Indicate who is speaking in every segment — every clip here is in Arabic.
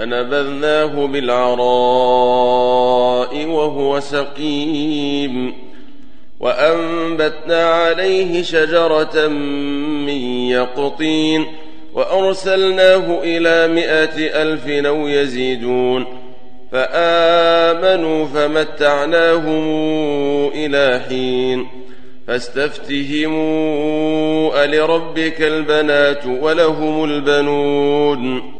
Speaker 1: فنبذناه بالعراء وهو سقيم وأنبتنا عليه شجرة من يقطين وأرسلناه إلى مائة ألف أو يزيدون فآمنوا فمتعناهم إلى حين فاستفتهموا ألربك البنات ولهم البنون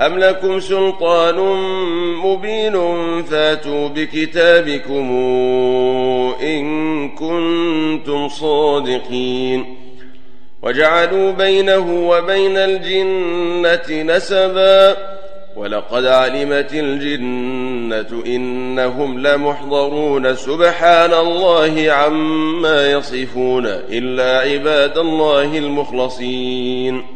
Speaker 1: أم لكم سلطان مبين فاتوا بكتابكم إن كنتم صادقين وجعلوا بينه وبين الجنة نسبا ولقد علمت الجنة إنهم لمحضرون سبحان الله عما يصفون إلا عباد الله المخلصين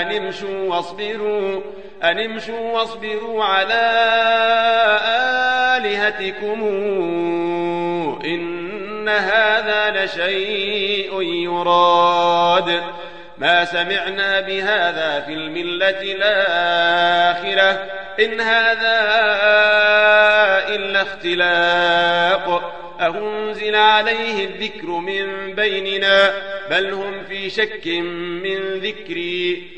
Speaker 2: أن امشوا واصبروا أن امشوا واصبروا على آلهتكم. إن هذا لشيء يراد. ما سمعنا بهذا في الملة الآخرة. إن هذا إلا اختلاق. أنزل عليه الذكر من بيننا بل هم في شك من ذكري.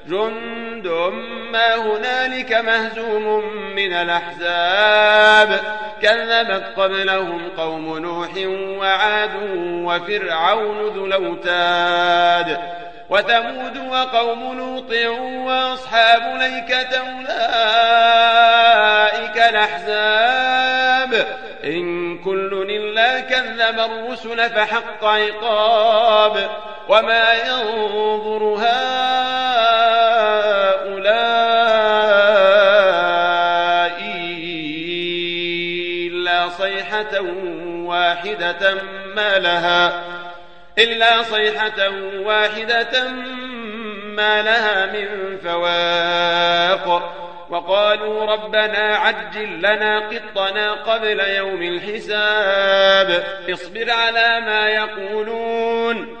Speaker 2: جند ما هنالك مهزوم من الأحزاب. كذبت قبلهم قوم نوح وعاد وفرعون ذو الأوتاد. وثمود وقوم لوط وأصحاب ليكة أولئك الأحزاب. إن كل إلا كذب الرسل فحق عقاب. وما ينظر هؤلاء واحدة ما لها إلا صيحة واحدة ما لها من فواق. وقالوا ربنا عجل لنا قطنا قبل يوم الحساب اصبر على ما يقولون.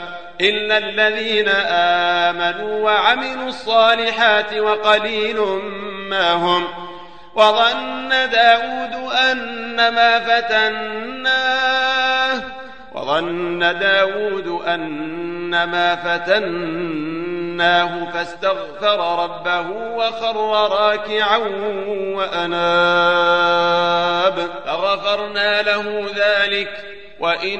Speaker 2: إلا الذين آمنوا وعملوا الصالحات وقليل ما هم وظن داود أنما فتناه وظن داود أنما فتناه فاستغفر ربه وخر راكعا وأناب. فغفرنا له ذلك وإن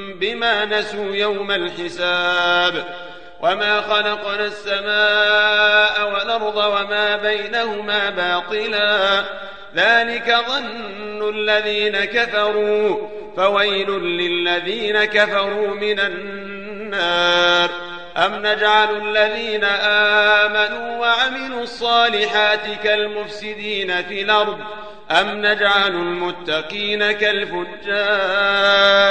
Speaker 2: بما نسوا يوم الحساب وما خلقنا السماء والأرض وما بينهما باطلا ذلك ظن الذين كفروا فويل للذين كفروا من النار أم نجعل الذين آمنوا وعملوا الصالحات كالمفسدين في الأرض أم نجعل المتقين كالفجار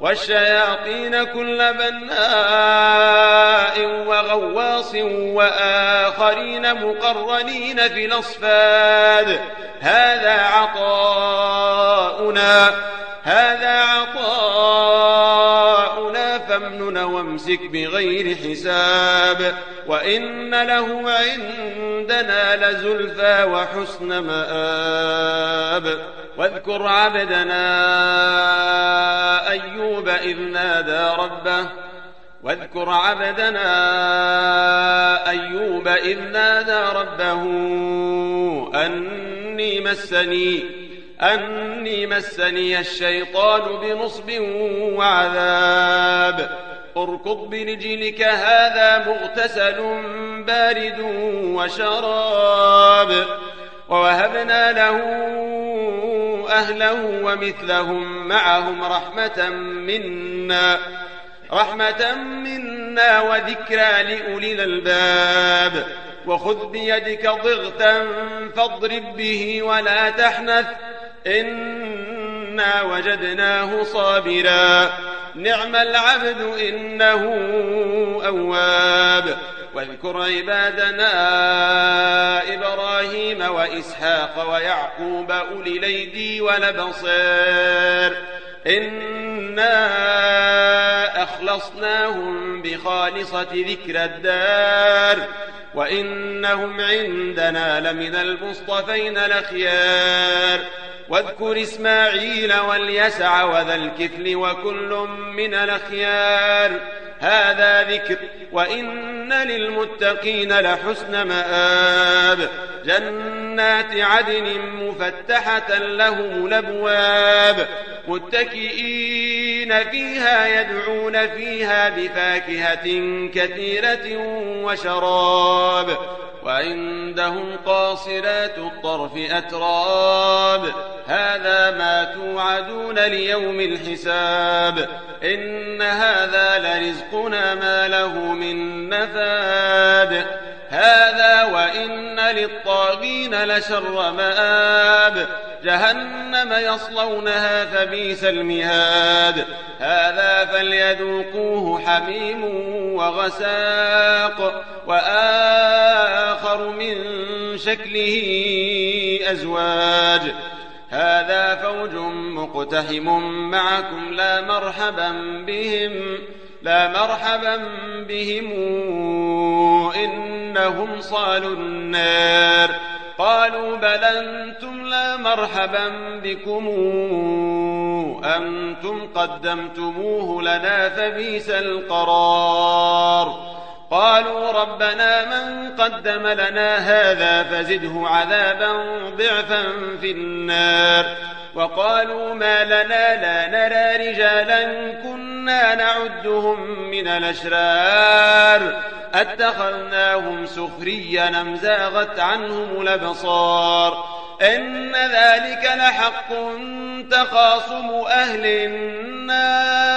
Speaker 2: والشياطين كل بناء وغواص وآخرين مقرنين في الأصفاد. هذا عطاؤنا هذا عطاؤنا فامنن وامسك بغير حساب. وإن له عندنا لزلفى وحسن مآب. واذكر عبدنا أيوب إذ نادى ربه. واذكر عبدنا أيوب إذ نادى ربه. أني مسني أني مسني الشيطان بنصب وعذاب. اركض برجلك هذا مغتسل بارد وشراب. ووهبنا له أهله ومثلهم معهم رحمة منا رحمة منا وذكرى لأولي الألباب. وخذ بيدك ضغثا فاضرب به ولا تحنث إنا وجدناه صابرا. نعم العبد إنه أواب. واذكر عبادنا إبراهيم وإسحاق ويعقوب أولي الأيدي والأبصار إنا أخلصناهم بخالصة ذكر الدار. وإنهم عندنا لمن المصطفين الأخيار واذكر إسماعيل واليسع وذا الكفل وكل من الأخيار. هذا ذكر وإن للمتقين لحسن مآب. جنات عدن مفتحة لهم الأبواب. متكئين فيها يدعون فيها بفاكهة كثيرة وشراب. وعندهم قاصرات الطرف أتراب. هذا ما توعدون ليوم الحساب. إن هذا لرزقنا ما له من نفاد. هذا وإن للطاغين لشر مآب. جهنم يصلونها فبيس المهاد. هذا فليذوقوه حميم وغساق. وآخر من شكله أزواج. هذا فوج مقتحم معكم لا مرحبا بهم لا مرحبا بهم. إنهم صالوا النار. قالوا بل أنتم لا مرحبا بكم. أنتم قدمتموه لنا فبيس القرار. قالوا ربنا من قدم لنا هذا فزده عذابا ضعفا في النار. وقالوا ما لنا لا نرى رجالا كنا نعدهم من الأشرار. أتخذناهم سخريا أم زاغت عنهم الأبصار. إن ذلك لحق تخاصم أهل النار.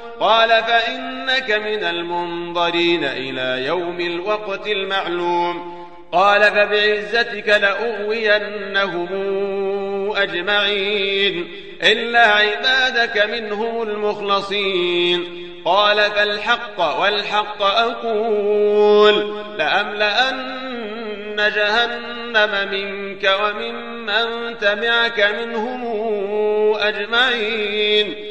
Speaker 2: قال فإنك من المنظرين إلى يوم الوقت المعلوم. قال فبعزتك لأغوينهم أجمعين إلا عبادك منهم المخلصين. قال فالحق والحق أقول لأملأن جهنم منك وممن تبعك منهم أجمعين.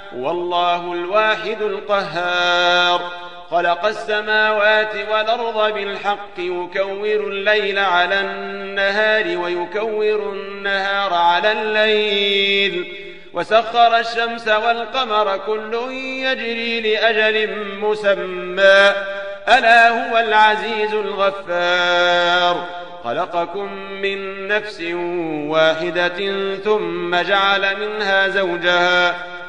Speaker 2: والله الواحد القهار. خلق السماوات والأرض بالحق يكور الليل على النهار ويكور النهار على الليل. وسخر الشمس والقمر كل يجري لأجل مسمى. ألا هو العزيز الغفار. خلقكم من نفس واحدة ثم جعل منها زوجها.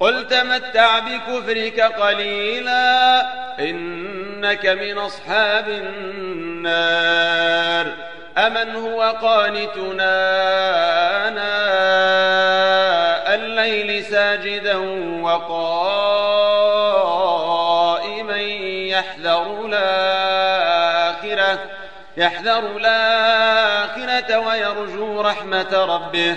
Speaker 2: قل تمتع بكفرك قليلا إنك من أصحاب النار أمن هو قانتنا آناء الليل ساجدا وقائما يحذر الآخرة يحذر الآخرة ويرجو رحمة ربه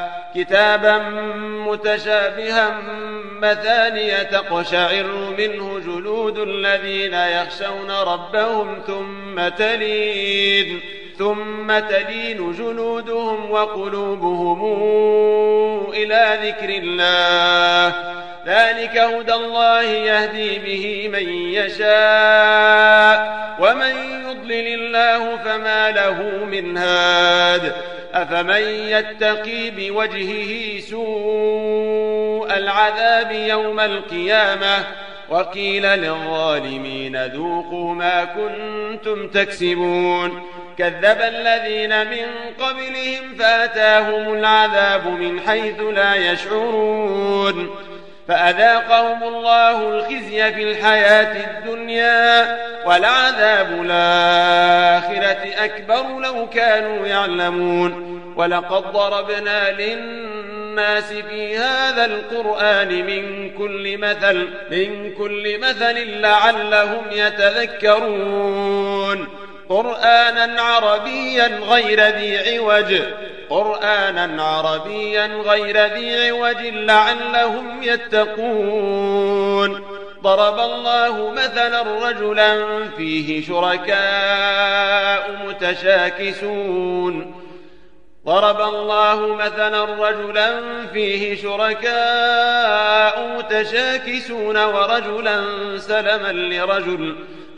Speaker 2: كتابا متشابها مثانية تقشعر منه جلود الذين يخشون ربهم ثم تلين ثم تلين جلودهم وقلوبهم إلى ذكر الله ذلك هدى الله يهدي به من يشاء ومن يضلل الله فما له من هاد. أفمن يتقي بوجهه سوء العذاب يوم القيامة؟ وقيل للظالمين ذوقوا ما كنتم تكسبون. كذب الذين من قبلهم فأتاهم العذاب من حيث لا يشعرون. فأذاقهم الله الخزي في الحياة الدنيا ولعذاب الآخرة أكبر لو كانوا يعلمون. ولقد ضربنا للناس في هذا القرآن من كل مثل من كل مثل لعلهم يتذكرون. قرآنا عربيا غير ذي عوج قرآنا عربيا غير ذي عوج لعلهم يتقون. ضرب الله مثلا رجلا فيه شركاء متشاكسون. ضرب الله مثلا رجلا فيه شركاء متشاكسون ورجلا سلما لرجل